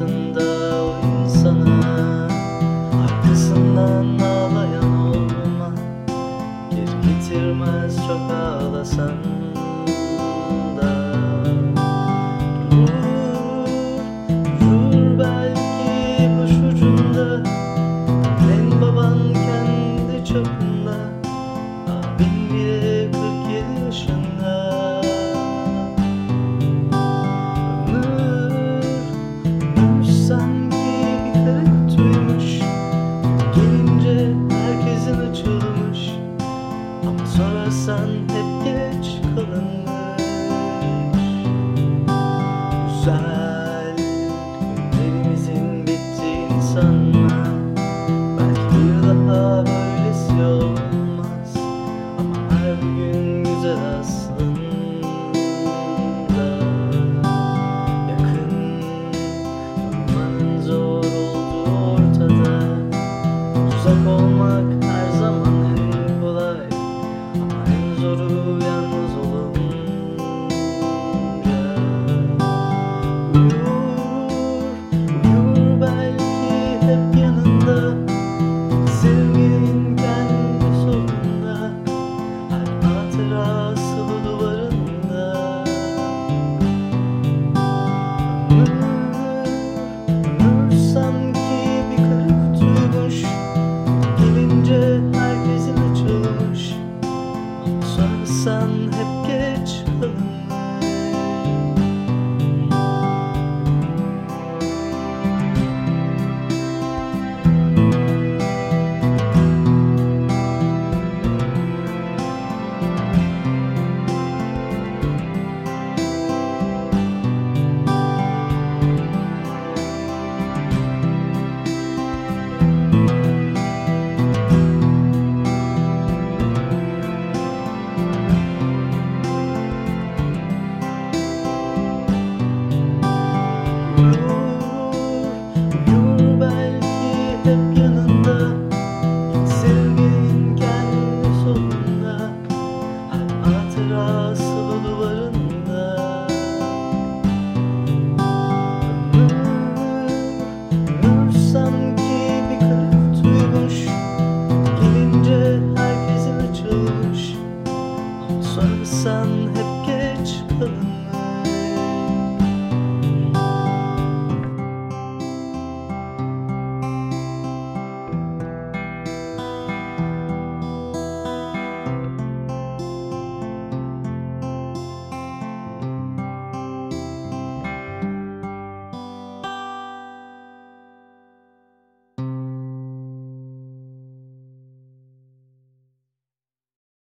hayatında o insanı Arkasından ağlayan olma. Geri getirmez çok ağlasan güzel. Günlerimizin bitti insanlar Belki daha böylesi olmaz. Ama her gün güzel aslında. Yakın durmanın zor olduğu ortada. Uzak olmak love.